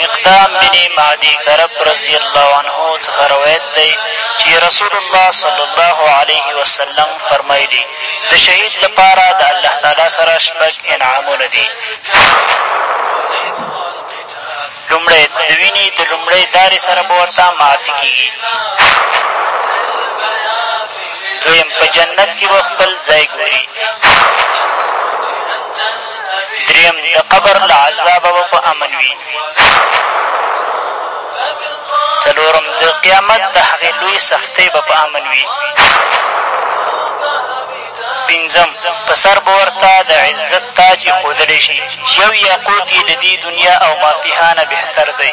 مقدام بن معدي کرب رضي الله عنه څخه روایت دی چې رسول الله صلی الله علیه وسلم فرمایلي د شهید لپاره د الله تعالی سره شپږ انعامونه دي لومړی د وینې د لومړۍ دارې سره به ورته معافي کېږي دویم په جنت کې به خپل ځای ګوري درېیم، د قبر له عذابه به په امن وي. څلورم، د قیامت له هغې لویې سختۍ به په امن وي. پنځم، په سر به ورته د عزت تاج اېښودلی شي، چې یو یاقوت یې له دې دنیا او مافیها نه بهتر دی.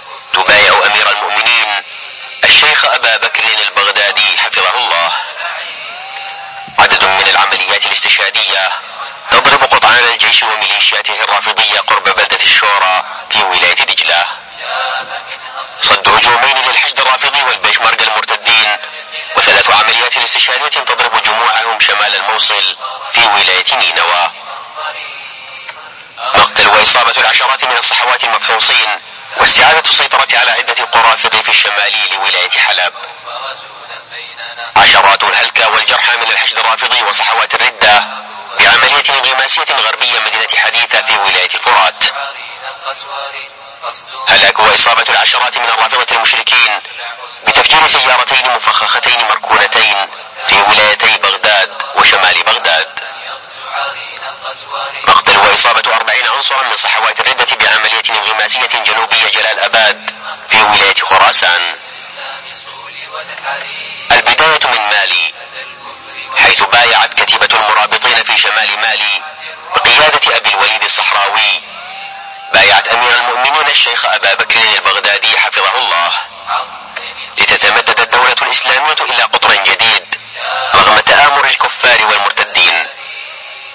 تبايع أمير المؤمنين الشيخ أبا بكر البغدادي حفظه الله عدد من العمليات الاستشهادية تضرب قطعان الجيش وميليشياته الرافضية قرب بلدة الشورى في ولاية دجلة صد هجومين للحشد الرافضي والبيشمارك المرتدين وثلاث عمليات استشهادية تضرب جموعهم شمال الموصل في ولاية نينوى مقتل وإصابة العشرات من الصحوات المفحوصين واستعادة السيطرة على عدة قرى في الريف الشمالي لولاية حلب عشرات الهلكى والجرحى من الحشد الرافضي وصحوات الردة بعملية انغماسية غربية مدينة حديثة في ولاية الفرات هلاك وإصابة العشرات من الرافضة المشركين بتفجير سيارتين مفخختين مركونتين في ولايتي بغداد وشمال بغداد مقتل وإصابة أربعين عنصرا من صحوات الردة بعملية انغماسية جنوبية جلال أباد في ولاية خراسان البداية من مالي حيث بايعت كتيبة المرابطين في شمال مالي بقيادة أبي الوليد الصحابي الشيخ أبا بكر البغدادي حفظه الله لتتمدد الدولة الإسلامية إلى قطر جديد رغم تآمر الكفار والمرتدين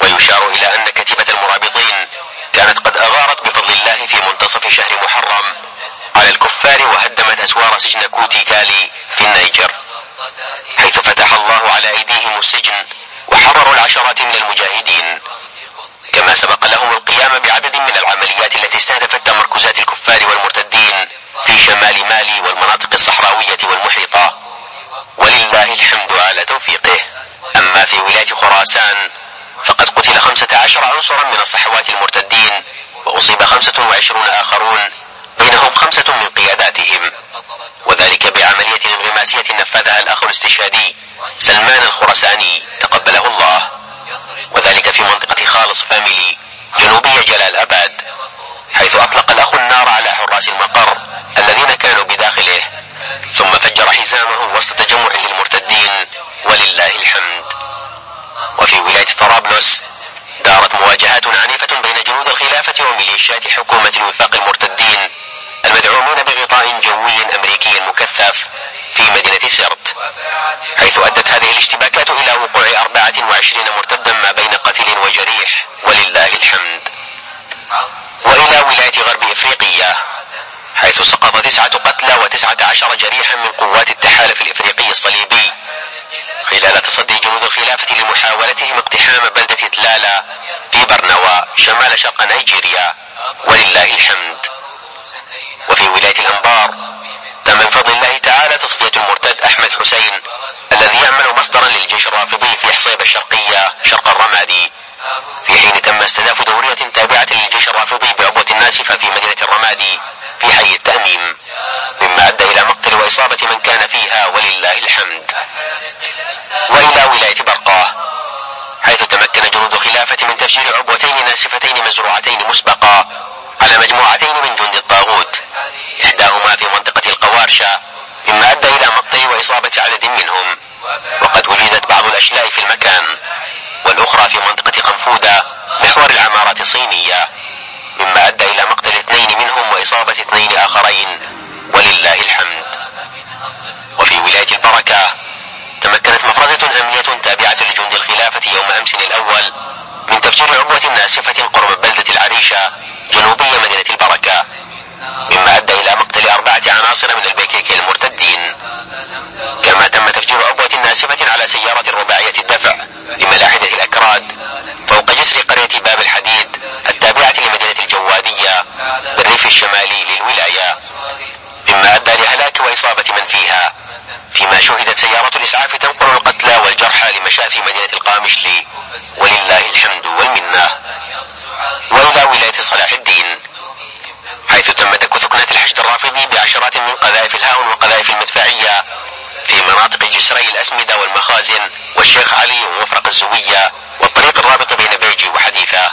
ويشار إلى أن كتيبة المرابطين كانت قد أغارت بفضل الله في منتصف شهر محرم على الكفار وهدمت أسوار سجن كوتي كالي في النيجر حيث فتح الله على أيديهم السجن وحرروا العشرات من المجاهدين كما سبق لهم القيام بعدد من العمليات التي استهدفت تمركزات الكفار والمرتدين في شمال مالي والمناطق الصحراوية والمحيطة ولله الحمد على توفيقه أما في ولاية خراسان فقد قتل خمسة عشر عنصرا من الصحوات المرتدين وأصيب خمسة وعشرون آخرون بينهم خمسة من قياداتهم وذلك بعملية انغماسية نفذها الأخ الاستشهادي سلمان الخرساني تقبله الله وذلك في منطقة خالص فاميلي جنوبية جلال أباد حيث أطلق الأخ النار على حراس المقر الذين كانوا بداخله ثم فجر حزامه وسط تجمع للمرتدين ولله الحمد وفي ولاية طرابلس دارت مواجهات عنيفة بين جنود الخلافة وميليشيات حكومة الوفاق المرتدين المدعومون بغطاء جوي أمريكي مكثف في مدينة سرت حيث أدت هذه الاشتباكات إلى وقوع 24 مرتدا ما بين قتيل وجريح ولله الحمد وإلى ولاية غرب إفريقية حيث سقط تسعة قتلى وتسعة عشر جريحا من قوات التحالف الإفريقي الصليبي خلال تصدي جنود الخلافة لمحاولتهم اقتحام بلدة تلالا في برنوا شمال شرق نيجيريا ولله الحمد وفي ولاية الأنبار من فضل الله تعالى تصفية المرتد أحمد حسين الذي يعمل مصدرا للجيش الرافضي في حصيبة الشرقية شرق الرمادي في حين تم استهداف دورية تابعة للجيش الرافضي بعبوة ناسفة في مدينة الرمادي في حي التأميم مما أدى إلى مقتل وإصابة من كان فيها ولله الحمد وإلى ولاية برقاه حيث تمكن جنود خلافة من تفجير عبوتين ناسفتين مزروعتين مسبقة على مجموعتين من العرش مما أدى إلى مقتل وإصابة عدد منهم وقد وجدت بعض الأشلاء في المكان والأخرى في منطقة قنفودة محور العمارة الصينية مما أدى إلى مقتل اثنين منهم وإصابة اثنين آخرين ولله الحمد وفي ولاية البركة تمكنت مفرزة أمنية تابعة لجند الخلافة يوم أمس الأول من تفجير عبوة ناسفة قرب بلدة العريشة جنوبية مدينة البركة مما أدى إلى مقتل أربعة عناصر من البيكيكي المرتدين كما تم تفجير عبوة ناسفة على سيارة رباعية الدفع لملاحدة الأكراد فوق جسر قرية باب الحديد التابعة لمدينة الجوادية بالريف الشمالي للولاية مما أدى لهلاك وإصابة من فيها فيما شهدت سيارة الإسعاف تنقل القتلى والجرحى لمشافي مدينة القامشلي ولله الحمد والمنة وإلى ولاية صلاح الدين حيث تم قناه الحشد الرافضي بعشرات من قذائف الهاون وقذائف المدفعية في مناطق جسري الأسمدة والمخازن والشيخ علي ومفرق الزوية والطريق الرابط بين بيجي وحديثة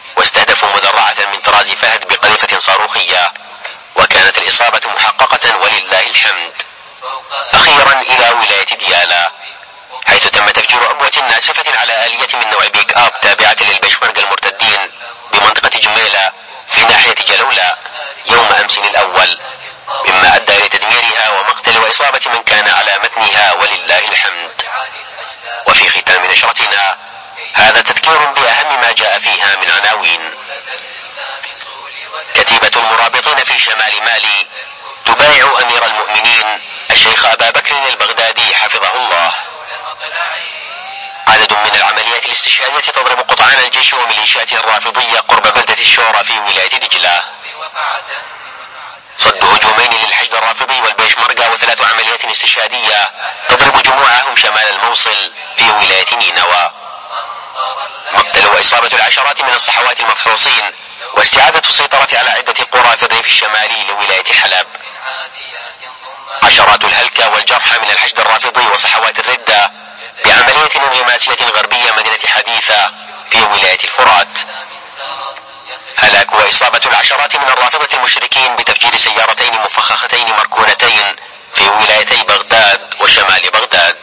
واستهدفوا مدرعة من طراز فهد بقذيفة صاروخية وكانت الإصابة محققة ولله الحمد أخيرا إلى ولاية ديالا حيث تم تفجير أبوة ناسفة على آلية من نوع بيك أب تابعة للبشمركة المرتدين بمنطقة جميلة في ناحية جلولة يوم أمس الأول مما أدى إلى تدميرها ومقتل وإصابة من كان على متنها ولله الحمد وفي ختام نشرتنا هذا تذكير بأهم ما جاء فيها من عناوين كتيبة المرابطين في شمال مالي تبايع أمير المؤمنين الشيخ أبا بكر البغدادي حفظه الله عدد من العمليات الاستشهادية تضرب قطعان الجيش وميليشيات الرافضية قرب بلدة الشورى في ولاية دجلة صد هجومين للحشد الرافضي والبيشمركة وثلاث عمليات استشهادية تضرب جموعهم شمال الموصل في ولاية نينوى مقتل وإصابة العشرات من الصحوات المفحوصين واستعادة السيطرة على عدة قرى في الريف الشمالي لولاية حلب عشرات الهلكة والجرحى من الحشد الرافضي وصحوات الردة بعملية انغماسية غربية مدينة حديثة في ولاية الفرات هلاك وإصابة العشرات من الرافضة المشركين بتفجير سيارتين مفخختين مركونتين في ولايتي بغداد وشمال بغداد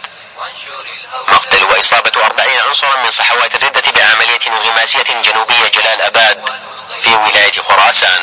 مقتل وإصابة أربعين عنصرا من صحوات الردة بعملية انغماسية جنوبية جلال أباد في ولاية خراسان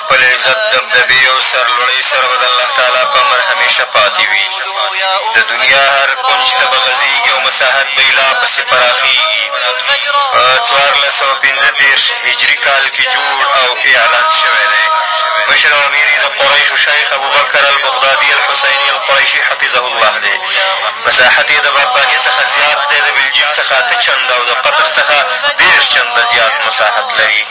خپل عزت، دبدبې او سرلوړۍ سره به د الله تعالی په امر همېشه پاتې وي. د دنیا هر کونج ته به غځېږي او مساحت به یې لا پسې پراخېږي. په څوارلس سوه پنځه دېرش هجري کال کې جوړ او اعلان شوی دی. مشر او امیر یې د قریشو شیخ ابوبکر البغدادي الحسیني القریشي حفظه الله دی. مساحت یې د برطانیې څخه زیات دی، د بلجیم څخه اته چنده او د قطر څخه دېرش چنده زیات مساحت لري.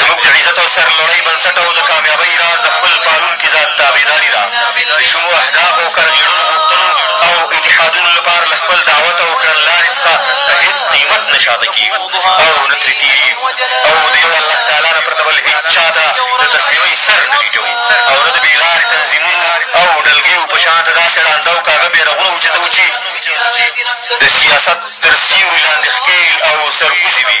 زموږ د عزت او سرلوړۍ بنسټ او د کامیابۍ راز د خپل پالونکي ذات تابعداري ده. د شومو اهدافو او کړنلړنو غوښتنو او اتحادونو لپاره له خپل دعوت او کړنلارې څخه په هېڅ قیمت نه شاته کېږو او نه ترې تېرېږو او د یو الله تعالی نه پرته بل هېچا ته د تسلیمۍ سر نه ټیټوو او نه د بې لارې تنظیمونو او ډلګیو په شان ته داسې ړانده او کاږه بېرغونه اوچتوو چې د سیاست تر سیوري لاندې ښکېل او سرکوزي وي.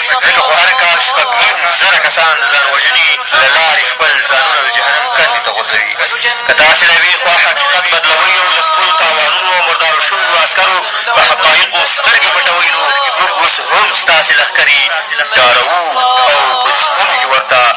په ځینو خواوو کال شپږ نیم زره کسان د ځان وژنې له لارې خپل ځانونه د جهنم کندې ته غورځوي. که تاسې له یوې خوا حقیقت بدلوئ او له خپلو تاوانونو او مردارو شویو عسکرو په حقایقو سترګې پټوئ نو موږ اوس هم ستاسې لښکرې ډاروو او په زړونو کې ورته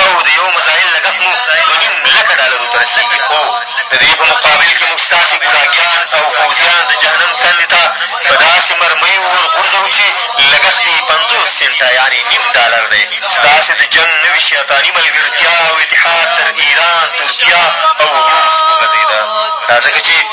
او د یو مزایل لګښت مو دوه نیم لکه ډالرو ته رسېږي، خو د دې په مقابل کې موږ ستاسې ګوډاګیان او فوځیان د جهنم کندې ته په داسې مرمیو ورغورځوو چې لګښت یې پنځوس سنټه یعنې نیم ډالر دی. ستاسې د جنګ نوې شیطاني ملګرتیا او اتحاد تر ایران، ترکیه او روس وغځېده، دا ځکه چې.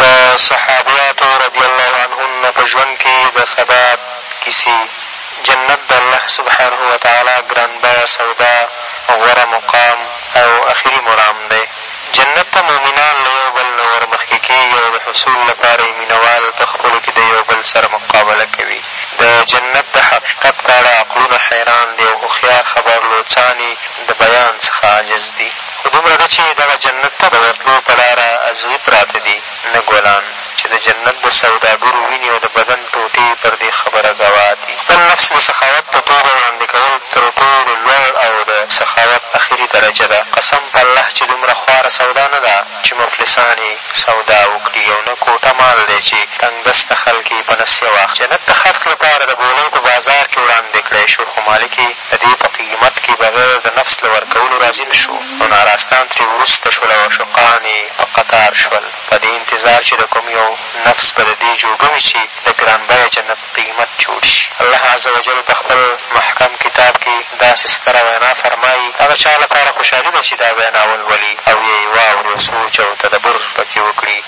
د صحابياتو رضي الله عنهن په ژوند کښې د خبات کيسې، جنت د الله سبحانه وتعالی ګران بيه سودا، غوره مقام او اخري مرام دی. جنت ته مؤمنان له يو بل نه ور مخکې کېږي او د حصول لپاره يې مينه وال په خپلو کښې د يو بل سره مقابله کوي. د جنت د حقيقت په اړه عقلونه حيران دي او هوښيار خبر لوڅان يې د بیان څخه عاجز دي خو دومره ده چې دغه جنت ته د ورتلو په لاره ازغي پراته دي نه ګلان چې د جنت د سوداګرو وینې او د بدن ټوټې پر دې خبره ګواه دي. خپل نفس د سخاوت په توګه وړاندې کول تر ټولو لوړ او د سخاوت اخري درجه ده، قسم په الله چې دومره خواره سودا نه ده چې مفلسان یې سودا وکړي او نه کوټه مال دی چې تنګ دسته خلک یې په نسیه واخلي. جنت د خرڅ لپاره د بولۍ په بازار کې وړاندې کړی شو خو مالک یې. د دې په قي مت کي به غه د نفس له ورکولو راضي نه شو نو ناراستان تري وروسته شول او عشوقان يې په قطار شول په دې انتظار چي د کوم يو نفس به د دې جوګه وي چي د ګران بيه جنت قي مت جوړ شي. الله عز وجل په خپل محکم کتاب کي داسي ستره وينا فرمايي، هغه چا لپاره خوشالي ده چي دا وينا ولولي او يا يې واوري او سوچ او تدبر په کي وکړي،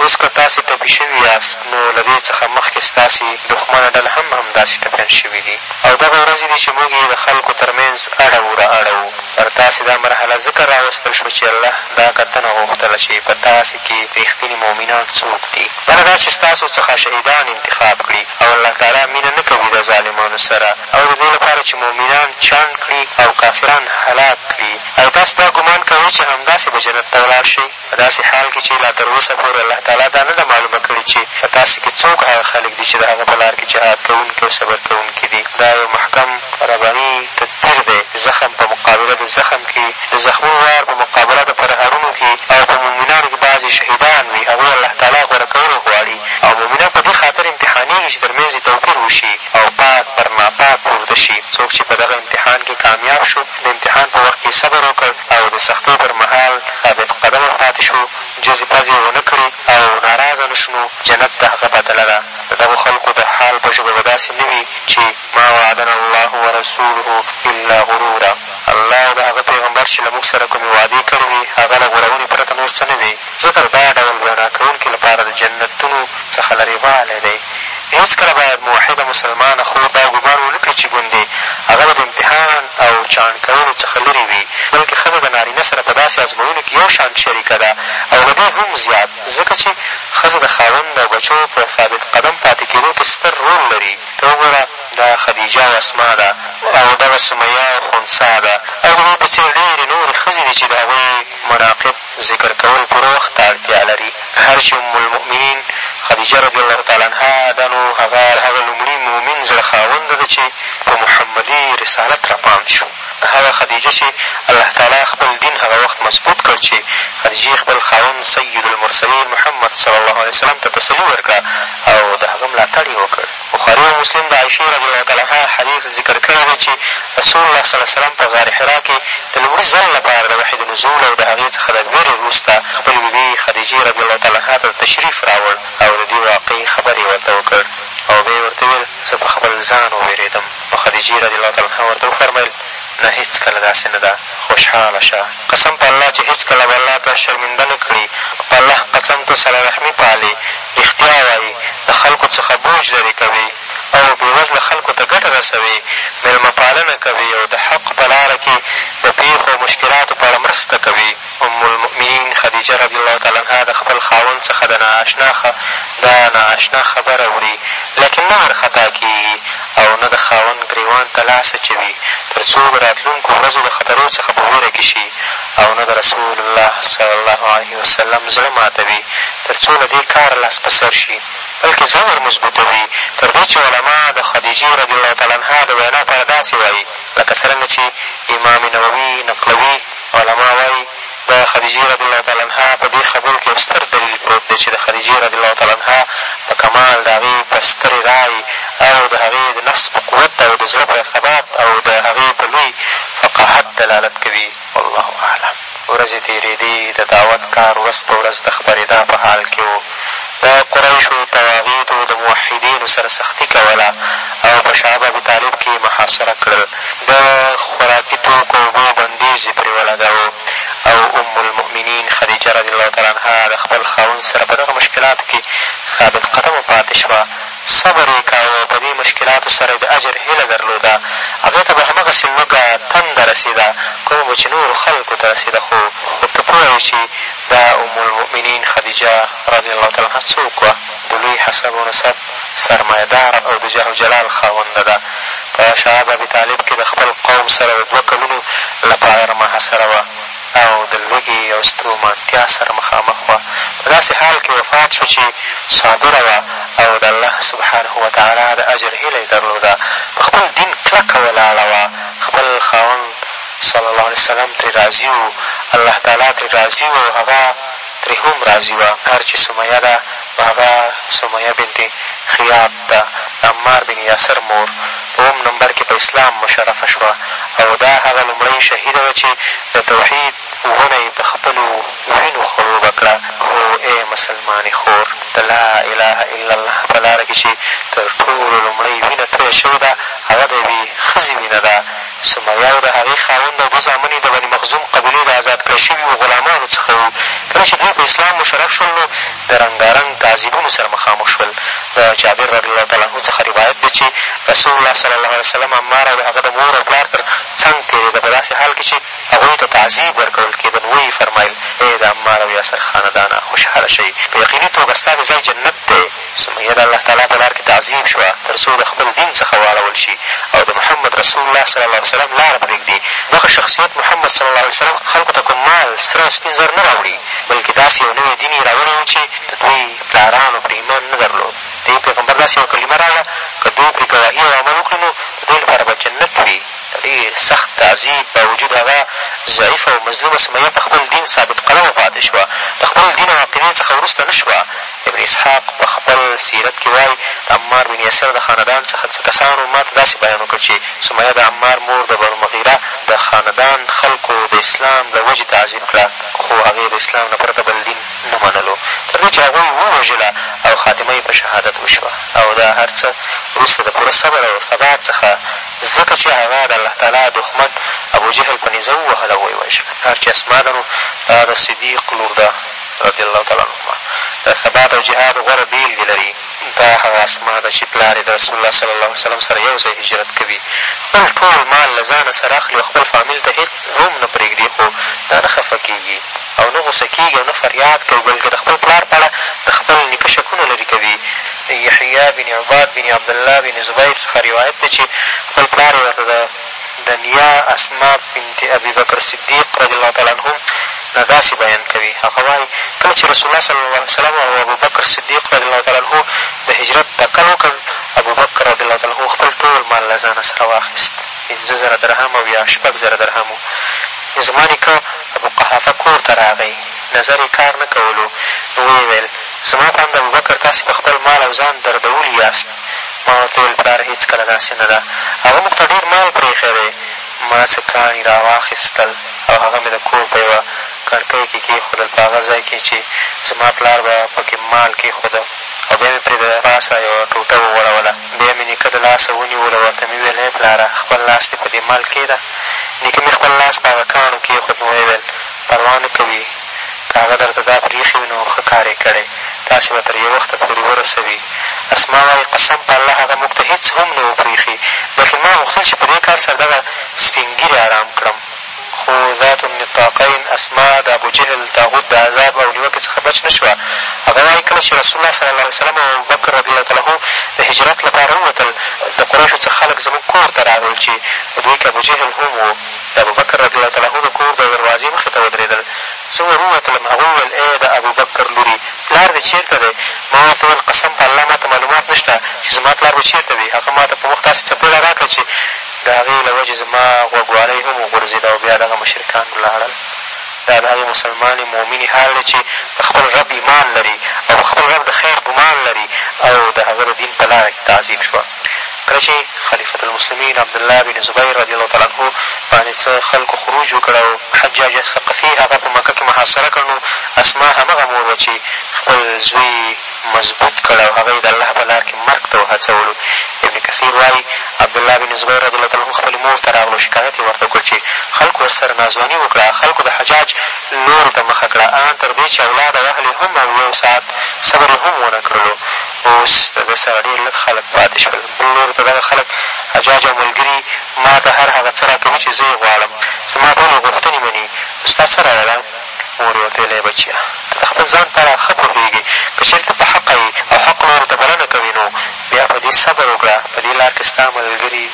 اوس که تاسې ټپي شوي یاست، نو له دې څخه مخکې ستاسې دښمنه ډله هم همداسې ټپیان شوي دي او دغه ورځې دي چې موږ یې د خلکو تر منځ اړوو را اړوو. پر تاسې دا مرحله ځکه راوستل شوه چې الله دا کتنه غوښتله چې په تاسې کې رښتیني مؤمنان څوک دي؟ بله دا چې ستاسو څخه شهیدان انتخاب کړي او الله تعالی مینه نه کوي د ظالمانو سره او د دې لپاره چې مؤمنان چاڼ کړي او کافران هلاک کړي. ایا تاسې دا ګومان کوئ چې همداسې به جنت ته ولاړ شئ؟ په داسې حال کې چې لا تر اوسه پورې الله تعالی دا نه ده معلومه کړې چې په تاسې کې څوک هغه خلک دي چې د هغه په لار کې جهاد کوونکي او صبر کوونکي دي. دا یو محکم رباني تدبیر دی، د زخم په مقابله د زخم کې، د زخمونو وار په مقابله د پرهرونو کې او په مؤمنانو کې بعضې شهیدان وي، هغوی الله تعالی غوره کول غواړي او مؤمنان په دې خاطر امتحانېږي چې تر منځ یې توپیر وشي او پاک پر ناپاک پورته شي، څوک چې په دغه امتحان کې کامیاب شو، د امتحان په وخت کې صبر وکړ او د سختۍ پر مهال ثابت قدمه پاتې شو، جزې پزې یې ونه کړې او ناراضه نه شنو، جنت د هغه بدله ده. د دغو خلکو د حال په ژبه به داسې نه وي چې، ما وعدنا الله ورسوله الا غرورا، الله او د هغه پیغمبر چې له موږ سره کومې وعدې کړې وې، هغه له غولونې پرته نور څه نه وې. ذکر دا ډول ګناه کوونکي لپاره د جنتونو څخه لرې والی دی. هېڅکله باید موحده مسلمانه خور دا ګومان ونه کړي چې ګوندې هغه به د امتحان او چاڼ کولو څخه لرې وي، بلکې ښځه د نارینه سره په داسې ازموینو کې یو شان شریکه ده او له دې هم زیات، ځکه چې ښځه د خاوند او بچو په ثابت قدم پاتې کېدو کې ستر رول لري. ته وګوره دا خدیجه او اسماء ده او دغه سمیه او خنثی ده او د دې په څېر ډېرې نورې ښځې دي چې د هغوی مناقب ذکر کول پوره وخت ته اړتیا لري. هر چې ام المؤمنین خدیجه رضی الله تعالی عنها ده نو هغه د هغه لومړي مؤمن زړه خاونده ده چې په محمدي رسالت راپام شو. هغه خدیجه چې الله تعالی خپل دین هغه وخت مضبوط کړ چې خدیجې خپل خاوند سید المرسلین محمد صلی الله علیه وسلم ته تسلي ورکړه او د هغه ملاتړ یې وکړ. بخاري او مسلم د عائشې رضي الله تعالی عنها حدیث ذکر کړی دی چې رسول الله صلی الله علیه وسلم په غار حرا کې د لومړي ځل لپاره د وحې د نزول او د هغې څخه د وېرې وروسته خپلې بي بي خدیجې رضي الله تعالی عنها ته تشریف راوړ او د دې واقعې خبر یې ورته وکړ او بیا یې ورته وویل، زه په خپل ځان ووېرېدم، نو خدیجې رضي الله تعالی عنها ورته وفرمایل، نه هېڅکله داسې نه ده، خوشحاله شه. قسم په الله چې هېڅکله به الله تا شرمنده نه کړي، په الله قسم ته صله رحمي پالې، رښتیا وایې، له خلکو څخه بوج لرې کوې او بې وزله خلکو ته ګټه رسوې، مېلمه پالنه کوې او د حق په لاره کې د پېښو او مشکلاتو په اړه مرسته کوې. ام المؤمنین خدیجه رضی الله تعالی عنها د خپل خاوند څخه د نااشنا دا نااشنا خبر اوري لکن نه وارخطا کېږي او نه د خاوند ګرېوان ته لاس اچوي تر څو د راتلونکو ورځو د خطرو څخه په وېره کې شي او نه د رسول الله صلی الله علیه وسلم زړه ماتوي تر څو له دې کاره لاس په سر شي بلکې ځان ور مضبوطوي تر دې چې علما د خدیجې رضی الله تعالی عنها د وینا په اړه داسې وایي لکه څرنګه چې امام نووي نقلوي علماء وايي، د خدیجې رضی الله تعالی عنها په دې خبرو کې یو ستر دلیل پروت دی چې د خدیجې رضی الله تعالی عنها په کمال، د هغې په سترې رای او د هغې د نفس په قوت او د زړه په ثبات او د هغې په لوی فقاهت دلالت کوي. والله اعلم. ورځې تېرېدې، د دعوت کار ورځ په ورځ د خپرېدا په حال کې و. د قریشو، طواغیتو، د موحدینو سره سختي کوله او په شعب ابي طالب کې یې محاصره کړل. د خوراکي توکو او اوبو بندیز یې پرې ولګاوه او ام المؤمنین خدیجه رضی الله تعالی عنها د خپل خاوند سره په دغه مشکلاتو کې ثابت قدمه پاتې شوه، صبر یې کاوه او په دې مشکلاتو سره یې د اجر هیله درلوده. هغې ته به همغسې لږه تنده رسېده کومه به چې نورو خلکو ته رسېده خو. خو ته پوه یې چې د ام المؤمنین خدیجه رضی الله تعالی عنها څوک وه؟ د لوی حسب او نسب، سرمایه دار او د جاه او جلال خاونده ده. په شعب ابي طالب کې د خپل قوم سره د دوه کلونو له پاره محاصره وه او د لوږې او ستومانتیا سره مخامخ وه. په داسې حال کې وفات شوه چې صابره وه او د الله سبحانه وتعالی د اجر هیله یې درلوده. په خپل دین کلکه ولاړه وه. خپل خاوند صلی الله علیه وسلم ترې راضي وو، الله تعالی ترې راضي و او هغه ترې هم راضي وه، هر چې سمیه ده نو هغه سمیه بنت خیاط ده، د عمار بن یاسر مور، په اووم نمبر کې په اسلام مشرفه شوه او دا هغه لومړۍ شهیده وه چې د توحید ونه یې په خپلو وینو خړوبه کړه، هو ای مسلمانې خور! د لا اله الا الله په لاره کې چې تر ټولو لومړۍ وینه تویه شوې ده هغه د یوې ښځې وینه ده، سمیه او د هغې خاوند او دوه زامن یې د بني مخزوم قبیلې له ازاد کړه شویو غلامانو څخه وو. کله چې دوی په اسلام مشرف شول نو د رنګارنګ تعذیبونو سره مخامخ شول. د جابر رضی الله تعالی عنه څخه روایت دی چې رسول الله صلی الله علیه وسلم عمار او د هغه د مور او پلار تر څنګ تېرېده په داسې حال کې چې هغوی ته تعذیب ورکول کېده نو ویې فرمایل، ای د عمار او یاسر خاندانه! خوشحاله شئ! په یقیني توګه ستاسې ځای جنت دی. سمیه د الله تعالی په لار کې تعظیم شوه تر څو د خپل دین څخه واړول شي او د محمد رسول الله صلی الله علیه وسلم لاره پرېږدي. دغه شخصیت محمد صلی الله علیه وسلم خلکو ته کوم مال، سره او سپین زر نه راوړي، بلکې داسې یو نوی دین یې راوړی و چې د دوی پلارانو پرې ایمان نه درلود. د یو پیغمبر داسې یوه کلمه راغله، که دوی پرې ګواهي او عمل وکړي نو د دوی لپاره به جنت وي. د ډېر سخت تعذیب باوجود هغه ضعیفه او مظلومه سمیه په خپل دین ثابت قدمه پاتې شوه، د خپل دین او عقیدې څخه وروسته نه شوه، ابن اسحاق په خپل سیرت کښې وایي، د عمار بن یاسر د خاندان څخه څه کسانو ما ته داسې بیان وکړ چې سمیه د عمار مور د بنو مغیره د خاندان خلکو د اسلام له وجې تعظیم کړه خو هغې د اسلام نه پرته بل دین نه منلو تر دې چې هغوی یې ووژله او خاتمه یې په شهادت وشوه او دا هر څه وروسته د پوره صبر او ثبات څخه ځکه چې هغه د الله تعالی دښمن ابوجهل په نیزه ووهله او ویې وژله. هر چا سمه ده نو دا د صدیق لور ده. رضی الله تعالی عنهما د ثبات او جهاد غوره بېلګې لري، دا هغه اسماء ده چې پلار یې د رسول الله صلی الله علیه وسلم سره یو ځای هجرت کوي، خپل ټول مال له ځانه سره اخلي او خپل فامیل ته هېڅ هم نه پرېږدي، خو دا نه خفه کېږي او نه غوسه کېږي او نه فریاد کوي، بلکې د خپل پلار په اړه د خپل نیکه شکونه لرې کوي. د یحیی بن عباد بن عبدالله بن زبیر څخه روایت دی چې خپل پلار یې ورته د. دنیا اسماء بنت ابي بکر صدیق رضی الله تعالی عنه نه داسې بیان کوي، هغه وایي، کله چې رسول الله صلی الله علیه وسلم او ابوبکر صدیق رضی الله تعالی عنه د هجرت تکل وکړ، ابوبکر رضی الله تعالی عنه خپل ټول مال له ځانه سره واخیست، پنځه زره درهم او یا شپږ زره درهم وو، زما نیکه ابوقحافه کور ته راغی، نظر یې کار نه کولو، نو ویې ویل، زما په اند ابوبکر تاسې په خپل مال او ځان دردولي یاست. ما ورته وویل، پلاره هېڅکله داسې نه ده، هغه موږ ته ډېر مال پرېښی دی. ما څه کاڼي را واخیستل او هغه مې د کور په یوه کړکۍ کې کېښودل، په هغه ځای کې چې زما پلار به په کې مال کېښوده او بیا مې پرې د پاسه یوه ټوټه وغوړوله. بیا مې نیکه د لاسه ونیولو او ورته مې وویل، ای پلاره! خپل لاس دې په دې مال کېږده. نیکه مې خپل لاس په هغه کاڼو کېښود، نو ویې ویل، پروا نه کوي. که هغه درته دا پرې ايښې وي نو ښه کار يې کړی، تاسې به تر يوه وخته پورې ورسوي. اسماء وايي، قسم په الله هغه موږ ته هېڅ هم نه وو پرېښي، بلکې ما غوښتل چې په دې کار سره دغه سپين ږيری ارام کړم. خو ذات النطاقين اسماء د ابوجهل، طاغوت، د عذاب او نيوکې څخه بچ نه شوه. هغه وايي، کله چې رسول الله صلی الله عليه وسلم او ابوبکر رضي الله تعالی عنه د هجرت لپاره ووتل، د قريشو څخه خلک زموږ کور ته راغلل چې په دوی کې ابوجهل هم و. د ابوبکر رضی الله تعالی د کور د دروازې مخې ته ودرېدل، زه ور ووتلم، هغوی وویل، ای د ابوبکر لوري! پلار دې چېرته دی؟ ما ورته وویل، قسم په الله ما ته معلومات نه شته چې زما پلار به چېرته وي، هغه ما ته په مخ داسې څپېړه راکړه چې د هغې له وجې زما غوږوالۍ هم وغورځېده او بیا دغه مشرکان ولاړل، دا د هغې مسلمانې مؤمنې حال دی چې په خپل رب ایمان لري او په خپل رب د خیر ګمان لري او د هغه د دین په لاره کې تعذیب شوه. کله چې خلیفة المسلمین عبدالله بن زبیر رضی الله تعالی عنه باندې څه خلکو خروج وکړ او حجاج ثقفي هغه په مکه کې محاصره کړ نو اسماء همغه مور وه چې خپل زوی یې مضبوط کړ او هغه یې د الله په لار کې مرګ ته وهڅولو ابن کثیر وایي عبدالله بن زبیر رضی الله تعالی عنه خپلې مور ته راغلو شکایت یې ورته وکړ چې خلکو ورسره ناځواني وکړه خلکو د حجاج لوري ته مخه کړه ان تر دې چې اولاد او اهل یې هم او یو ساعت صبر یې هم ونه کړلو اوس د ده سره ډېر لږ خلک پاتې شول. بل لوري ته دغه خلک، حجاج او ملګري، ما ته هر هغه څه راکوي چې زه یې غواړم، زما ټولې غوښتنې مني. نو ستا څه رایه ده؟ مور یې ورته ویل، ای بچیه! ته د خپل ځان په اړه ښه پوهېږې، که چېرې ته په حقه یې او حق لوري ته بلنه کوې، نو بیا په دې صبر وکړه، په دې لار کې ستا ملګري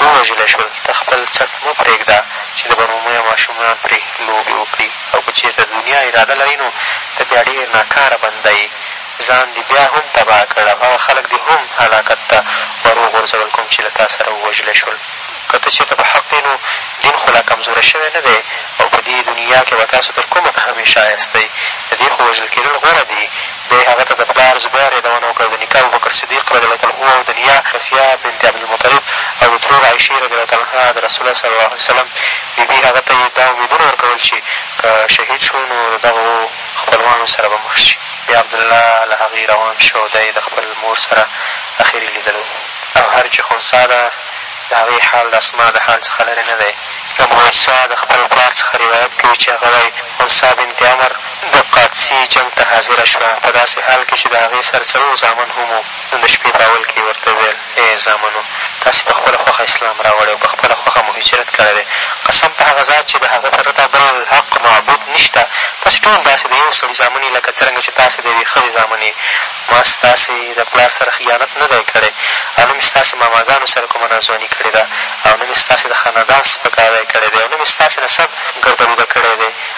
ووژل شول، ته خپل څټ مه پرېږده چې د بنو امیه ماشومان پرې لوبې وکړي او که چېرته د دنیا اراده لرې، نو ته بیا ډېر ناکاره بنده یې. ځان دې بیا هم تباه کړ او هغه خلک دې هم هلاکت ته ور وغورځول کوم چې له تا سره ووژل شول. که ته چېرته په حق یې نو دین خو لا کمزوری شوی نه دی او په دې دنیا کې به تاسو تر کومه ته همېشه یاستئ؟ له دې خو وژل کېدل غوره دي. بیا یې هغه ته د پلار زبیر یادونه وکړه او د نیکه ابوبکر صدیق رضی الله عنه او د نیا، صفیه بنت عبدالمطلب، او د ترور عایشې رضی الله عنها د رسول الله صلی الله علیه وسلم بي بي هغه ته یې دا امیدونه ورکول چې که شهید شو نو د دغو خپلوانو سره به مخ شي. بیا عبدالله له هغوی روان شو او دا یې د خپل مور سره اخري لیدل و او هر چې خنثی ده، د هغې حال د اسماء د حال څخه لرې نه دی. ابو عیسی د خپل پلار څخه روایت کوي چې هغه وایي، خنثی بنت عمر د قادسي جنګ ته حاضره شوه، په داسې حال کې چې د هغې سره څلور زامن هم وو، نو د شپې په اول کې یې ورته وویل. ای زامنو! تاسې په خپله خوښه اسلام راوړی او په خپله خوښه مو هجرت کړی دی، قسم په هغه ذات چې د هغه پرته بل حق معبود نشته، تاسې ټول داسې د یو سړي زامن یئ لکه څرنګه چې تاسې د یوې ښځې زامن یئ. ما ستاسې د پلار سره خیانت نه دی کړی او نه مې ستاسې ماماګانو سره کومه ناځواني کړې ده او نه مې ستاسې د خانادان سپکاوی کړی دی او نه مې ستاسې نسب ګردالوده کړی دی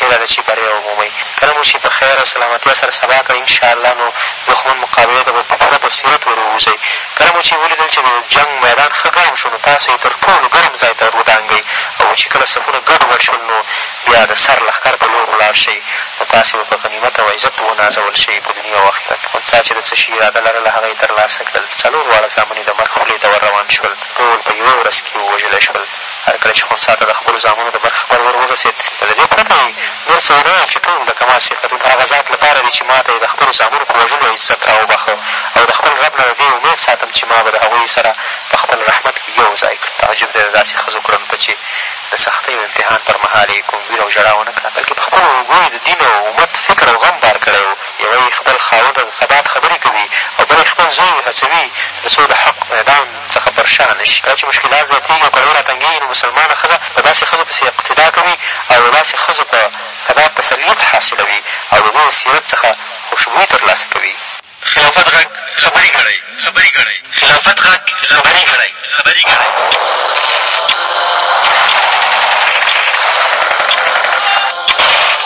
هیله ده چې بریا ومومئ. کله مو چې په خیر او سلامتیا سره سبا کړه، ان شاء الله نو دښمن مقابلې ته به په پوره بصیرت ور ووځئ. کله مو چې ولیدل چې د جنګ میدان ښه ګرم شو، نو تاسو یې تر ټولو ګرم ځای ته ور ودانګئ او چې کله صفونه ګډ وډ شول، نو بیا د سر لښکر په لور ولاړ شئ، نو تاسې به په غنیمت او عزت ونازول شئ په دنیا او اخرت. خنثی چې د څه شي اراده لرله، هغه یې تر لاسه کړل. څلور واړه زامن یې د مرګ خولې ته ور روان شول. ټول په یوه ورځ کې ووژل شول. هر کله چې خنثی ته د خپلو زامنو د برخې خبر ور ورسېد، نو له دې پرته یې نور څه ونه ویل چې ټول د کمال صفتونه د هغه ذات لپاره دي چې ما ته یې د خپلو زامنو په وژلو عزت را وبښه او د خپل رب نه د دې امېد ساتم چې ما به د هغوی سره په خپل رحمت کې یو ځای کړي. تعجب دی د داسې ښځو کړنو ته چې د سختۍ او امتحان پر مهال یې کوم ویر او ژړا ونه کړه، بلکې په خپلو اوږو یې د دین او امت فکر او غم بار کړی و، یوه یې خپل خاوند ته د ثبات خبرې کوي او بله یې خپل زوی هڅوي تر څو د حق میدان څخه پر شا نه شي. کله چې مشکلات زیاتېږي او کړۍ راتنګېږي، نو مسلمانه ښځه د داسې ښځو پسې اقتدا کوي او د داسې ښځو په فنا تسلیت حاصلوي او د دوی د سیرت څخه خوشبويي تر لاسه کوي. خلافت غږ خبري ګړی خبري ګړی خلافت غږ خبري ګړی خبري ګړی.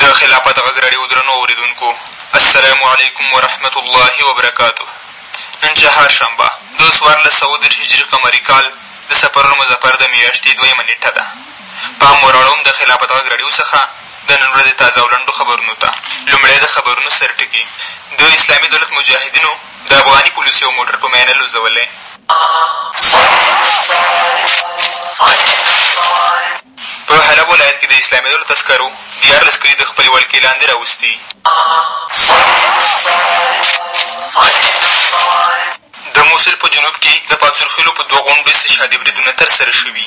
د خلافت غږ راډیو درنو اورېدونکو! السلام علیکم ورحمة الله وبرکاته! نن چهارشنبه د څوارلس سوه دېرش هجري قمري کال د صفر المظفر د میاشتې دویمه نېټه ده. پام ور اړوم د خلافت غږ راډیو څخه د نن ورځې تازه او لنډو خبرونو ته. لومړی د خبرونو سرټکي. د اسلامي دولت مجاهدینو د افغاني پولیس یو موټر په مین الوځولی. په حلب ولایت کې د اسلامېدلو تسکرو دیارلس کلي د خپلې ولکې لاندې راوستي. د موصل په جنوب کې د پاڅون خېلو په دوه غونډو استشهادي بریدونه ترسره شوي.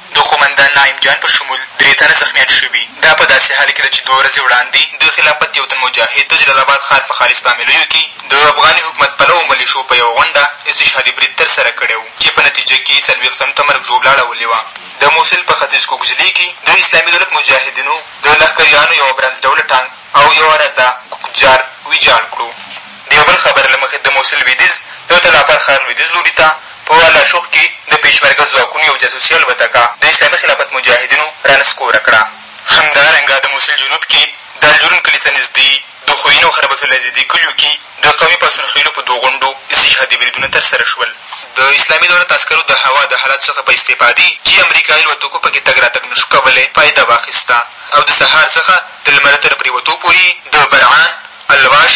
د قومندان نعیم جان په شمول درې تنه زخمیان شوي. دا په داسې حال کې ده چې دوه ورځې وړاندې د خلافت یو تن مجاهد د جلال اباد ښار په خالص فامیلیو کې د افغاني حکومت پلوو ملیشو په یوه غونډه استشهادي برید ترسره کړی و چې په نتیجه کې یې څلوېښت تنو ته مرګ ژوبله اړولې وه. د موصل په ختیځ کوکجلي کې د اسلامي دولت مجاهدینو د لښکریانو یوه برنس ډوله ټانک او یوه رده کوکجار ویجاړ کړو. د یو بل خبر له مخې د موصل لویدیځ د تلاپر ښار لویدیځ لوري ته په لاشوخ کې د پېشمرګه ځواکونو یو جاسوسي الوتکه د اسلامي خلافت مجاهدینو رانسکوره کړه. همدارنګه د موصل جنوب کې د الجرون کلي ته نزدې د خوین او خربت الله زیدې کلیو کې د قومي پاڅون خېلو په دوو غونډو استشهادي بریدونه ترسره شول. د اسلامي دولت عسکرو د هوا د حالاتو څخه په استفادې چې امریکایي الوتکو پکې تګ راتګ نه شو کولی فایده واخیسته او د سهار څخه د لمرترپرېوتو پورې یې د برعان، الواش،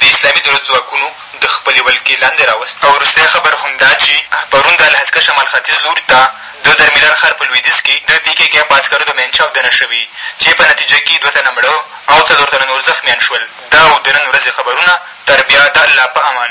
د اسلامي دولت ځواکونو د خپلې ولکې لاندې راوست او وروستۍ خبر هم دا چې پرون د الهسکه شمال ختیځ لوري ته د درملر ښار په لوېدیځ کې د پي کې کې په عسکرو د مین چاودنه شوې چې په نتیجه کې دوه تنه مړه او څلور تنه نور زخمیان شول دا او د نن ورځې خبرونه تر بیا د الله په امان.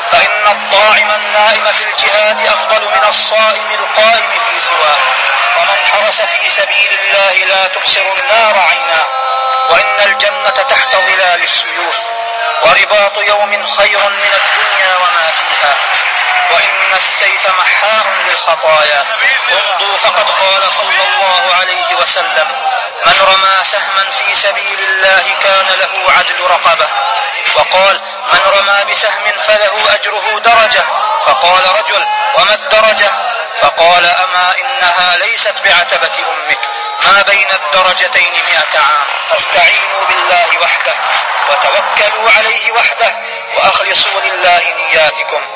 القائم النائم في الجهاد أفضل من الصائم القائم في سواه ومن حرس في سبيل الله لا تبصر النار عيناه وإن الجنة تحت ظلال السيوف ورباط يوم خير من الدنيا وما فيها وإن السيف محاه للخطايا امضوا فقد قال صلى الله عليه وسلم من رمى سهما في سبيل الله كان له عدل رقبة وقال من رمى بسهم فله أجره درجة فقال رجل وما الدرجة فقال أما إنها ليست بعتبة أمك ما بين الدرجتين مئة عام فاستعينوا بالله وحده وتوكلوا عليه وحده وأخلصوا لله نياتكم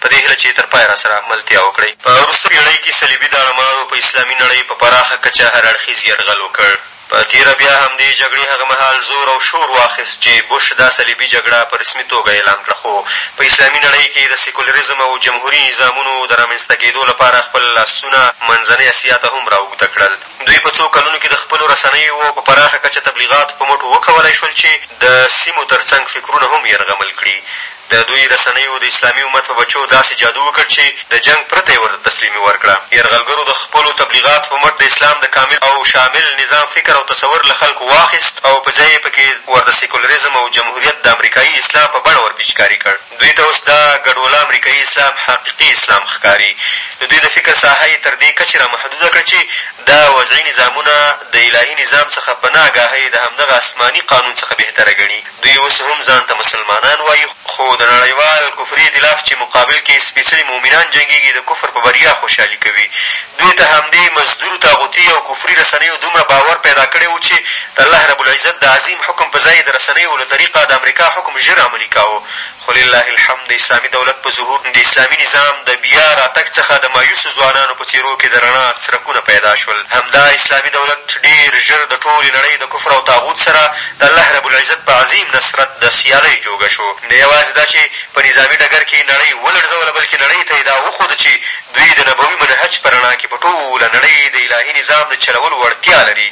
په دې هیله چې تر پایه راسره ملتیا وکړئ. په وروستۍ پېړۍ کې صلیبي داړه مارو په اسلامي نړۍ په پراخه کچه هر اړخیز یرغل وکړ. په تېره بیا همدې جګړې هغه مهال زور او شور واخیست چې بوش دا صلیبي جګړه په رسمي توګه اعلان کړه خو په اسلامي نړۍ کې د سیکولریزم او جمهوري نظامونو د رامنځته کېدو لپاره خپل لاسونه منځنۍ اسیا ته هم را اوږده کړل. دوی په څو کلونو کې د خپلو رسنیو او په پراخه کچه تبلیغاتو په مټو وکولای شول چې د سیمو تر څنګ فکرونه هم یرغمل کړي. د دوی رسنیو د اسلامي امت په بچو داسې جادو وکړ چې د جنګ پرته یې ورته تسلیمي ورکړه. یرغلګرو د خپلو تبلیغاتو په مټ د اسلام د کامل او شامل نظام فکر او تصور له خلکو واخیست او په ځای یې په کې ورته سیکولریزم او جمهوریت د امریکایي اسلام په بڼه ور پیچکاري کړ. دوی ته اوس دا ګډوله امریکایي اسلام حقیقي اسلام ښکاري. د دوی د فکر ساحه یې تر دې کچې را محدوده کړه چې دا وضعي نظامونه د الهي نظام څخه په نا ګاهۍ د همدغه اسماني قانون څخه بهتره ګڼي. دوی اوس هم ځان ته مسلمانان وايي، خو د نړیوال کفري ایتلاف چې مقابل کې یې سپېڅلي مؤمنان جنګېږي، د کفر په بریا خوشحالي کوي. دوی ته همدې مزدورو طاغوتي او کفري رسنیو دومره باور پیدا کړی و چې د الله رب العزت د عظیم حکم په ځای یې د رسنیو له طریقه د امریکا حکم ژر عملي کاوه. خو لله الحمد د اسلامي دولت په ظهور د اسلامي نظام د بيا راتګ څخه د مايوسو ځوانانو په څېرو کې د رڼا څرکونه پيدا شول. همدا اسلامي دولت ډېر ژر د ټولې نړۍ د کفر او طاغوت سره د الله رب العزت په عظيم نصرت د سيالۍ جوګه شو. نه يوازې دا چې په نظامي ډګر کې يې نړۍ ولړزوله بلکې نړۍ ته يې دا وښوده چې دوی د نبوي منهج په رڼا کې په ټوله نړۍ د الهي نظام د چلولو وړتيا لري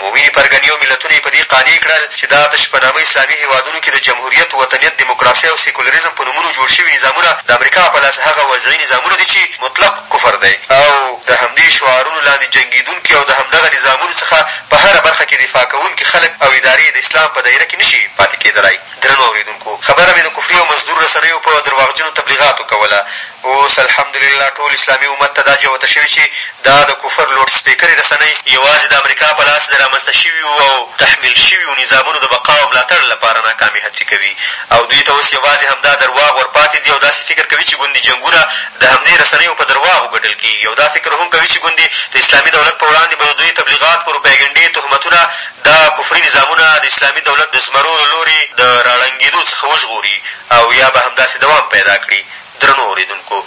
مومینې پرګنې او ملتونه یې په دې قانع کړل چې دا تش په نامه اسلامي هېوادونو کې د جمهوریت، وطنیت، دموکراسۍ او سیکولریزم په نومونو جوړ شوي نظامونه د امریکا په لاس هغه وضعي نظامونه دي چې مطلق کفر دی او د همدې شعارونو لاندې جنګېدونکي او د همدغه نظامونو څخه په هره برخه کې دفاع کوونکي خلک او ادارې یې د اسلام په دایره کې نه شي پاتې کېدلای. درنو اورېدونکو! خبره مې د کفري او مزدور رسنیو په درواغجنو تبلیغاتو کوله. اوس الحمدلله ټول اسلامي امت ته دا جوته شوې چې دا د کفر لوډ سپېکرې رسنۍ یوازې د امریکا په لاس د رامنځته شویو او تحمیل شویو نظامونو د بقا او ملاتړ لپاره ناکامې هڅې کوي او دوی ته اوس یوازې همدا درواغ ورپاتې دي او داسې فکر کوي چې ګوندې جنګونه د همدې رسنیو په درواغو ګټل کېږي او دا فکر هم کوي چې ګوندې د اسلامي دولت په وړاندې به د دوی تبلیغات، پروپیګنډې، تهمتونه دا کفري نظامونه د اسلامي دولت د زمرو له لورې د راړنګېدو څخه وژغوري او یا به همداسې دوام پیدا کړي. درنو اورېدونکو!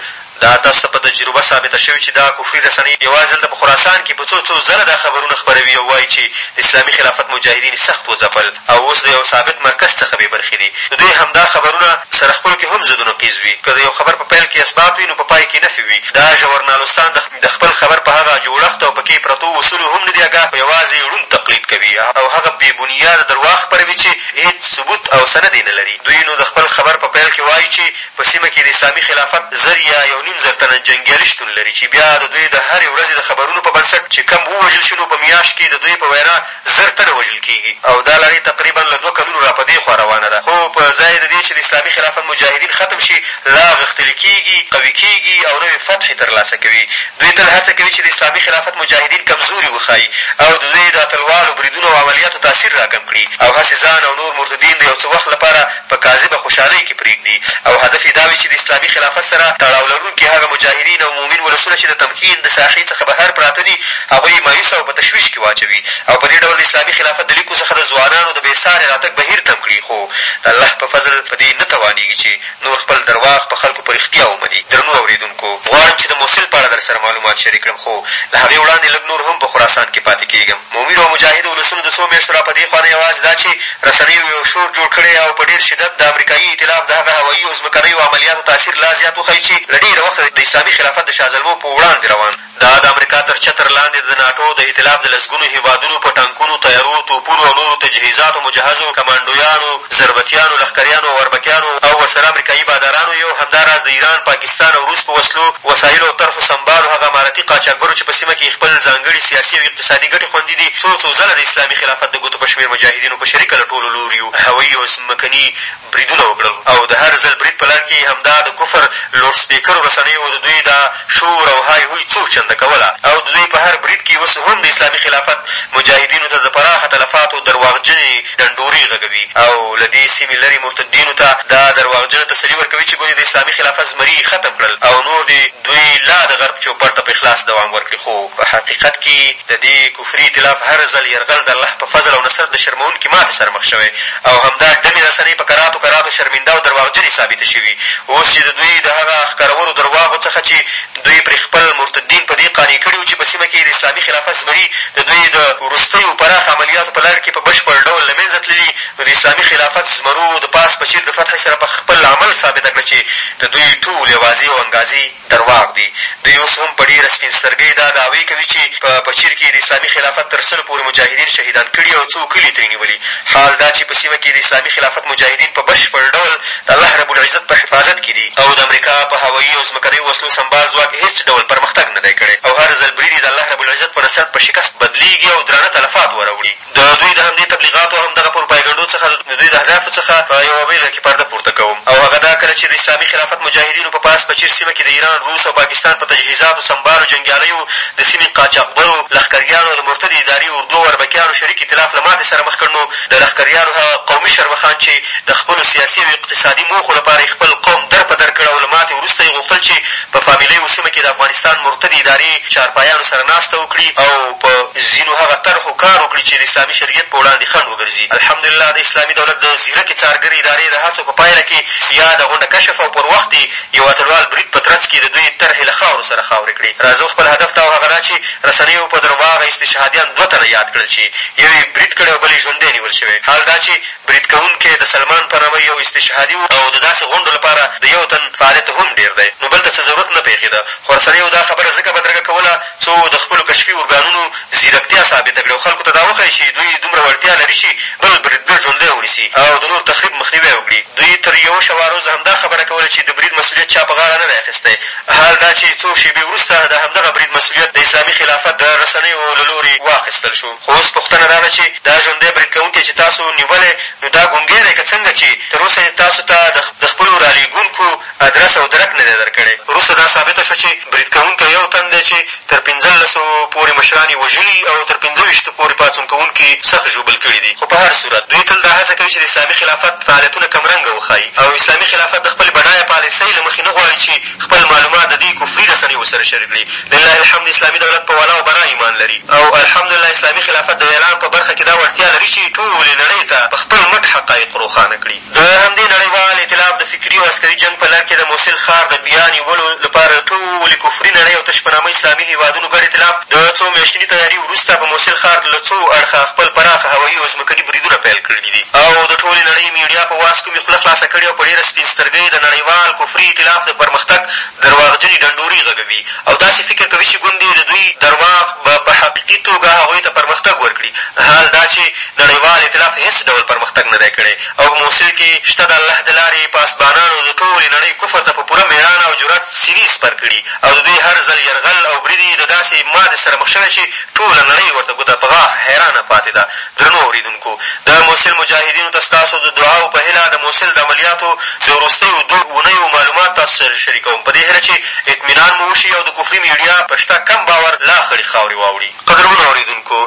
دا تاسو ته په تجربه ثابته شوې چې دا کفري رسنۍ یوازې دلته په خراسان کې په څو څو ځله دا خبرونه خپروي او وايي چې د اسلامي خلافت مجاهدین یې سخت وځپل او اوس د یوه ثابت مرکز څخه بې برخې دي. د دوی همدا خبرونه سره خپلو کې هم ضد و نقیض وي. که د یو خبر په پیل کې اثبات وي نو په پای کې نفي وي. دا ژورنالستان د خپل خبر په هغه جوړښت او په کې پرتو اصولو هم نه دي اګاه خو یوازې یې ړوند تقلید کوي او هغه بې بنیاده درواغ خپروي چې هېڅ ثبوت او سند یې نه لري. دوی نو د خپل خبر په پیل کې وايي چې په سیمه کې د اسلامي خلافت زر یا یو نیم زر تنه جنګیالي شتون لري چې بیا د دوی د هرې ورځې د خبرونو په بنسټ چې کم ووژل شي نو په میاشت کې د دوی په وینا زر تنه وژل کېږي او دا لړۍ تقریبا له دوه کلونو را په دې خوا روانه ده خو په ځای د دې چې د اسلامي خلافت مجاهدین ختم شي لا غښتلي کېږي، قوي کېږي او نوې فتحې تر لاسه کوي دوی تل هڅه کوي چې د اسلامي خلافت مجاهدین کمزوري وښايي او د دوی د اتلوالو بریدونو او عملیاتو تاثیر راکم کړي او هسې ځان او نور مرتدین د یو څه وخت لپاره په کاذبه خوشالۍ کې پرېږدي او هدف یې دا وي چې د اسلامي خلافت سره تړاو لرونکي هغه مجاهدین او مؤمن ولسونه چې د تمکین د ساحې څخه بهر پراته دي هغوی یې مایوسه او په تشویش کې واچوي او په دې ډول د اسلامي خلافت د لیکو څخه د ځوانانو د بې سارې راتګ بهیر تم کړي خو د الله په فضل په دې نه توانېږي چې نور خپل درواغ په خلکو په رښتیا ومني درنو اورېدونکو! غواړم چې د موصل په اړه درسره معلومات شریک کړم خو له هغې وړاندې لږ نور هم په خراسان کې پاتې کېږم. موميرو او مجاهدو ولسونو د څو مياشتو را په دې خوا نه يوازې دا چې رسنيو يو شور جوړ کړی او په ډېر شدت د امريکايي ايتلاف د هغه هوايي او ځمکنيو عملياتو تاثير لا زيات وښيي چې له ډېره وخته د اسلامي خلافت د شازلمو په وړاندې روان دا د امريکا تر چتر لاندې د ناټو د ايتلاف د لسګونو هېوادونو په ټانکونو، طيارو، توپونو او نورو تجهيزاتو مجهزو کمانډويانو، ضربتیانو، لښکریانو او اربکیانو او ورسره امریکایي بادارانو یې او همدا راز د ایران، پاکستان او روس په وسلو، وسایلو او طرحو سمبالو هغه امارتي قاچاقبرو چې په سیمه کې یې خپل ځانګړي سیاسي او اقتصادي ګټې خوندي دي، څو څو ځله د اسلامي خلافت د ګوتو په شمېر مجاهدینو په شریکه له ټولو لوریو هوایي او ځمکني بریدونه وکړل او د هر ځل برید په لړ کې یې همدا د کفر لوډسپیکرو رسنیو او د دوی دا شور او های هوی څو چنده کوله او د دوی په هر برید کې اوس هم د اسلامي خلافت مجاهدینو ته د پراخه تلفاتو درواغجنې ډنډورې غږوي او له دې سیمې لرې مرتدینو ته دا درواغجنه تسلي ورکوي چې ګنې د اسلامي خلافت زمري یې ختم کړل او نور دې دوی لا د غرب چوپړ ته په اخلاص دوام ورکړي خو په حقیقت کې د دې کفري ایتلاف هر ځل یرغل د الله په فضل او نصرت د شرموونکي ماتې سره مخ شوی او همدا ډمې رسنۍ په کراتو کراتو شرمینده او درواغجنې ثابتې شوي اوس چې د دوی د هغه ښکرورو درواغو څخه چې دوی پرې خپل مرتدین په دې قانع کړي وو چې په سیمه کې د اسلامي خلافت زمري د دوی د وروستیو پراخه عملیاتو په لړ کې په بشپړ ډول له منځه تللي نو د اسلامي خلافت زمرو د پاس په چیر د فتحې سره په خپل عمل ثابته کړه چې د دوی ټول یواځې او انګازې درواغ دي. دوی اوس هم په ډېره سپين سترګۍ دا دعوې کوي چې په پچير کې يې د اسلامي خلافت تر سلو پورې مجاهدين شهيدان کړي او څو کلي ترې نيولي. حال دا چې په سيمه کې د اسلامي خلافت مجاهدين په بشپړ ډول د الله رب العزت په حفاظت کې دي او د امريکا په هوايي او ځمکنيو وسلو سمبال ځواک هېڅ ډول پرمختګ نه دی کړی او هر ځل بريد يې د الله رب العزت په نصرت په شکست بدلېږي او درانه تلفات وراوړي. د دوی د همدې تبلیغاتو او همدغه پروپایګنډو څخه د دوی د اهدافو څخه په یوه بېلګه کې پرده پورته کوم او هغه دا کله چې د اسلامي خلافت مجاهدینو په پاس پچیر سیمه کې د ایران، روس او پاکستان په تجهیزاتو سمبالو جنګیالیو د سیمې قاچاقبرو، لښکرګیانو او د مرتدې ادارې اردو او اربکیانو شریک ایتلاف له ماتې سره مخ کړ نو د لښکریانو هغه قومي شرمښان چې د خپلو سیاسي او اقتصادي موخو لپاره یې خپل قوم در په در کړ او له ماتې وروسته یې غوښتل چې په فامیلیو سیمه کې د افغانستان مرتدې ادارې چارپایانو سره ناسته وکړي او په ځینو هغه طرحو کار وکړي چې د اسلامي شریعت په وړاندې خنډ وګرځي. الحمدلله د اسلامي دولت د ځیرکې څارګرې ادارې د هڅو په پایله کې یاده غونډه کشف او پر وخت یې یو اتڼوال برید په ترڅ کې د دوی طرحې له خاورو سره خاورې کړې. راځو خپل هدف ته او هغه دا چې رسنیو په درواغه استشهادیان دوه تنه یاد کړل چې یو یې برید کړی او بل یې ژوندی نیول شوی حال دا چې برید کوونکی د سلمان په نامه یو استشهادي و او د داسې غونډو لپاره د یو تن فعالیت هم ډېر دی، نو بل ته څه ضرورت نه پېښېده، خو رسنیو دا خبره ځکه بدرګه کوله څو د خپلو کشفي ارګانونو ځیرکتیا ثابته کړي او خلکو ته دا وښيي چې دوی دومره وړتیا لري چې بل بریدګر ژوندی ونیسي او د نور تخریب مخنیوی وکړي. دوی تر یوه شمار روز همدا خبره کوله چې د برید مسوولیت چا په غاړه نه دی اخیستی، حال دا چې څو شېبې وروسته د همدغه برید مسوولیت د اسلامي خلافت د رسنیو له لورې واخیستل شو. خو اوس پوښتنه دا ده چې دا ژوندی برید کوونکی چې تاسو نیولی نو دا ګونګی دی که څنګه چې تر اوسه یې تاسو ته د د خپلو رالېږونکو ادرس او درک نه دی درکړی. وروسته دا ثابته شوه چې برید کوونکی یو تن دی چې تر پنځلسو پورې مشران یې وژلي او تر پنځه ویشتو پورې پاڅون کوونکي سخت ژوبل کړي دي. خو په هر صورت دوی تل دا هڅه کوي چې د اسلامي خلافت فعالیتونه کمرنګه وښايي او اسلامي خلافت د خپلې بډایه پالیسۍ له مخې نه غواړي چې خپل معلومات د دې کفري رسنیو سره شریک کړي. لله الحمد اسلامي دولت په ولا او برا ایمان لري او الحمدالله اسلامي خلافت د اعلام په برخه کې دا وړتیا لري چې ټولې نړۍ ته په خپل مټ حقایق روښانه کړي. د همدې نړیوال ائتلاف د فکري او عسکري جنګ په لړ کې د موصل ښار د بیا نیولو لپاره د ټولې کفري نړۍ او تش په نامه اسلامي هېوادونو ګډ ائتلاف د څو میاشتني تیاري وروسته په موصل ښار له څو اړخه خپل پراخه هوایي او ځمکني بریدونه پیل کړي دي او د ټولې نړۍ میډیا په واس کومې خوله خلاصه کړې او په ډېره سپین سترګۍ د نړیوال کفري ایتلاف د پرمختګ درواغجنې ډنډورې غږوي او داسې فکر کوي چې ګوندې د دوی درواغ به په حقیقي توګه هغوی ته پرمختګ ورکړي حال دا چې نړیوال ایتلاف هېڅ ډول پرمختګ نه دی کړی او په موصل کې شته د الله د لارې پاسبانانو د ټولې نړۍ کفر ته په پوره مېړانه او جرات سینې سپر کړي او د دوی هر ځل یرغل او برید یې د داسې ماتې سره مخ شوی چې ټوله نړۍ ورته ګوته په غاښ حیرانه پاتې ده. درنو اورېدونکو! د موصل مجاهدینو ته ستاسو د دعاوو په هیله د موصل د عملیاتو د وروستیو دوو اوونیو معلومات تاسو سره شریکوم، په دې هیله چې اطمینان مو وشي او د کفري میډیا په شته کم باور لا خړې خاورې واوړي. قدرمنو اورېدونکو!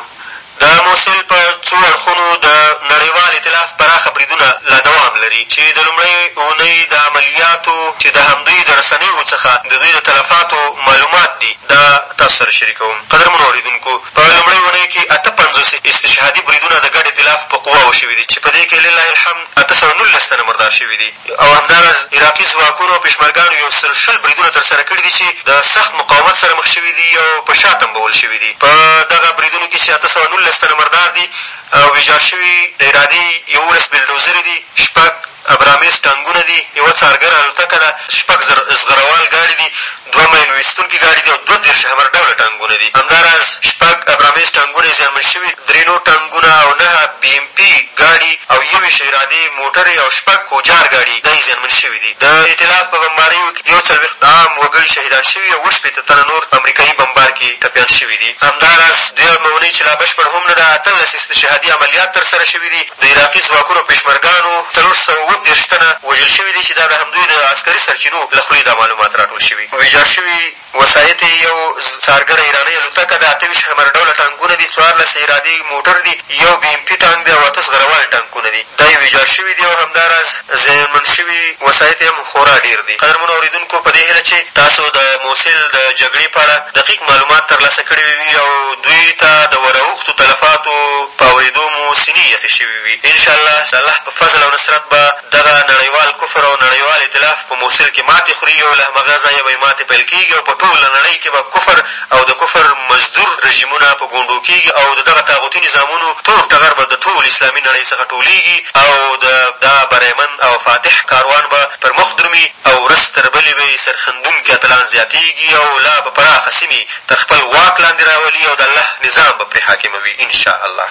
د موصل په څو اړخونو د نړیوال ایتلاف پراخه بریدونه لا دوام لري چې د لومړۍ اوونۍ د عملیاتو چې د همدوی د رسنیو څخه د دوی د تلفاتو معلومات دي دا تاسو سره شریکوم. قدرمنو اورېدونکو! په لومړۍ اونۍ کې اته پنځوس استشهادي بریدونه د ګډ ائتلاف په قواوو شوي دي چې په دې کې لله الحمد اته سوه نولس تنه مردار شوي دي او همداراز عراقي ځواکونو او پېشمرګانو یو سل شل بریدونه ترسره کړي دي چې د سخت مقاومت سره مخ شوي دي او په شا تمبول شوي دي. په دغه بریدونو کې چې اته سوه نولس تنه مردار دي او ویجاړ شوي د ارادې یوولس بلډوزرې دي، شپږ، ابرامېس ټانګونه دي، یوه څارګره الوتکه ده، شپږ زر زغروال ګاډي دي، دوه مین ویستونکي ګاډي دي او دوه دېرش همر ډوله ټانګونه دي. همداراز شپږ ابرامېس ټانګونه یې زیانمن شوي، درې نور ټانګونه او نهه بي اېم پي ګاډي او یوویشت ایرادې موټرې او شپږ کوجار ګاډي دا یې زیانمن شوي دي. د ایتلاف په بمباریو کې یو څلوېښت عام وګړي شهیدان شوي او اووه شپېته تنه نور په امریکايي بمبار کې ټپیان شوي دي. همداراز دویمه اونۍ چې لا بشپړه هم نه ده، اتلس استشهادي عملیات ترسره شوي دي. د عراقي ځواکونو پېشمرګانو څلور سوه او اووه دېرش تنه وژل شوي دي چې دا د همدوی د عسکري سرچینو له خولې دا معلومات راټول شوي. ویجاړ شوي وسایط یې یو څارګره ایرانۍ الوتکه ده، اته ویشت همر ډوله ټانکونه دي، څوارلس عرادې موټر دي، یو بي ایم پي ټانک دی او اته زغروال ټانکونه دي. دا یې ویجاړ شوي دي او همداراز زیانمن شوي وسایط یې هم خورا ډېر دي. قدرمنو اورېدونکو په دې هېله چې تاسو د موصل د جګړې په اړه دقیق معلومات تر لاسه کړي وي او دوی ته د وراوښتو تلفاتو په اورېدو مو سینې یخې شوي وي. ان شاء الله د الله په فضل او نصرت به دغه نړیوال کفر او نړیوال ایتلاف په موصل کې ماتې خوري او له همغه ځایه به یې ماتې پیل کېږي او په ټوله نړۍ کې به کفر او د کفر مزدور رژیمونه په ګونډو کېږي او د دغه طاغوتي نظامونو تور ټغر به د ټول اسلامي نړۍ څخه ټولېږي او د دا بریمن او فاتح کاروان به پر مخ درومي او ورځ تر بلې به یې سرښندونکي اتلان زیاتېږي او لا به پراخه سیمې تر خپل واک لاندې راولي او د الله نظام به پرې حاکموي، ان شاءالله.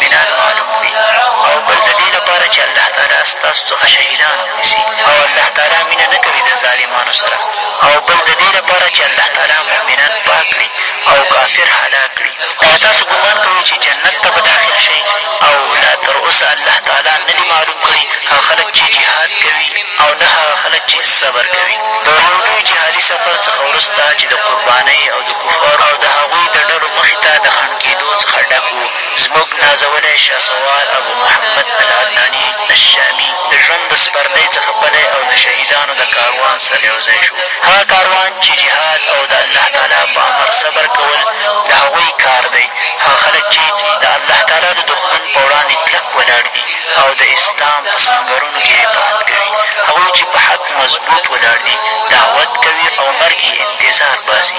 بلال معلوموي او بل د دې لپاره چې الله تعالی ستاسو څخه شهیدان ونیسي او الله تعالی مینه نه کوي د ظالمانو سره او بل د دې لپاره چې الله تعالی مؤمنان پاک کړي او کافر هلاک کړي ایا تاسو ګمان کوئ چې جنت ته به داخل شئ او لا تر اوسه الله تعالی نه دي معلوم کړي هغه خلک چې جهاد کوي او نه هغه خلک چې صبر کوي د یو لوی جهادي سفر څخه وروسته چې د قربانۍ او د کفارو او د هغوی د ډلو مخې ته د خنډ کېدو څخه ډک و زموږ نازولی شهسوار ابو محمد العدناني الشامي د ژوند د سپرلۍ څخه پلی او د شهیدانو د کاروان سره یو ځای شو. هغه کاروان چې جهاد او د الله تعالی په امر صبر کول د هغوی کار دی، هغه خلک چې د الله تعالی د دښمن په وړاندې کلک ولاړ دي او د اسلام په سنګرونو کې اطاعت کوي، هغوی چې په حق مضبوط ولاړ دي، دعوت کوي او مرګ یې انتظار باسي.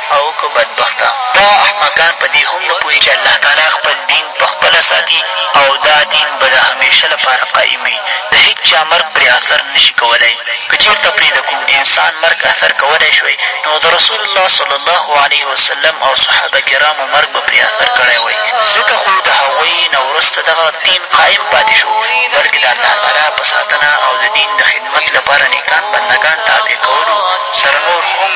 او که بدبخته دا احمقان په دې هم نه پوهېږي چې الله تعالی خپل دین په خپله ساتي او دا دین به د همېشه لپاره قایم وي، د هېچا مرګ پرې اثر نه شي کولی، که چېرته پرې د کوم انسان مرګ اثر کولی شوای نو د رسول الله صلی الله علیه وسلم او صحابه کرامو مرګ به پرې اثر کړی وای، ځکه خو د هغوی نه وروسته دغه دین قایم پاتې شو، بلکې د الله تعالی په ساتنه او د دین د خدمت لپاره نېکان بندګان تابع کولو سره نور هم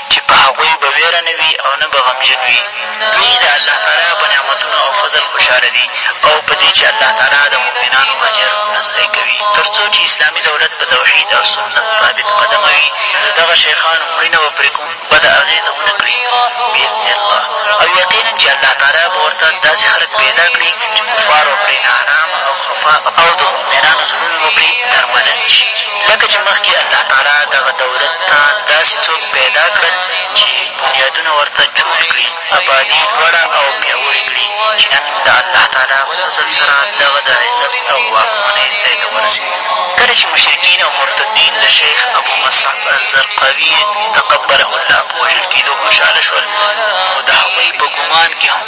چې په هغوی به وېره نه وي او نه به غمجن وي. دوی د الله تعالی په نعمتونو او فضل خوشحاله دي او په دې چې الله تعالی د مؤمنانو اجر نه ضایع کوي. تر څو چې اسلامي دولت په توحید او سنت ثابت قدمه وي، نو دغه شیخانو مړینه به پرې کوم بده اغېزه ونه کړي بإذن الله او یقینا چې الله تعالی به ورته داسې خلک پیدا کړي چې کفار به پرې ناارامه او خفه او د مؤمنانو زړونه به پرې درملنې شي. لکه چې مخکې الله تعالی دغه دولت ته داسې څوک پیدا کړل چې بنیادونه ورته جوړ کړي، ابادي لوړه او پیاوړې کړي، چې نن د الله تعالی په فضل سره دغه د عزت او واکمنۍ ځای ته ورسېدو. کله چې مشرکین او مرتدین د شیخ ابو مسعد الزرقاوي تقبله الله په وژل کېدو خوشحاله شول، نو د هغوی په ګومان کې هم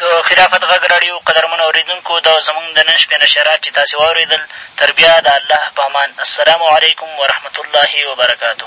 د خلافت غږ راډیو قدرمنو اورېدونکو دا زمونږ د نن شپې نشرات چې تاسې واورېدل تر بیا د الله په امان السلام علیکم ورحمة الله وبرکاته.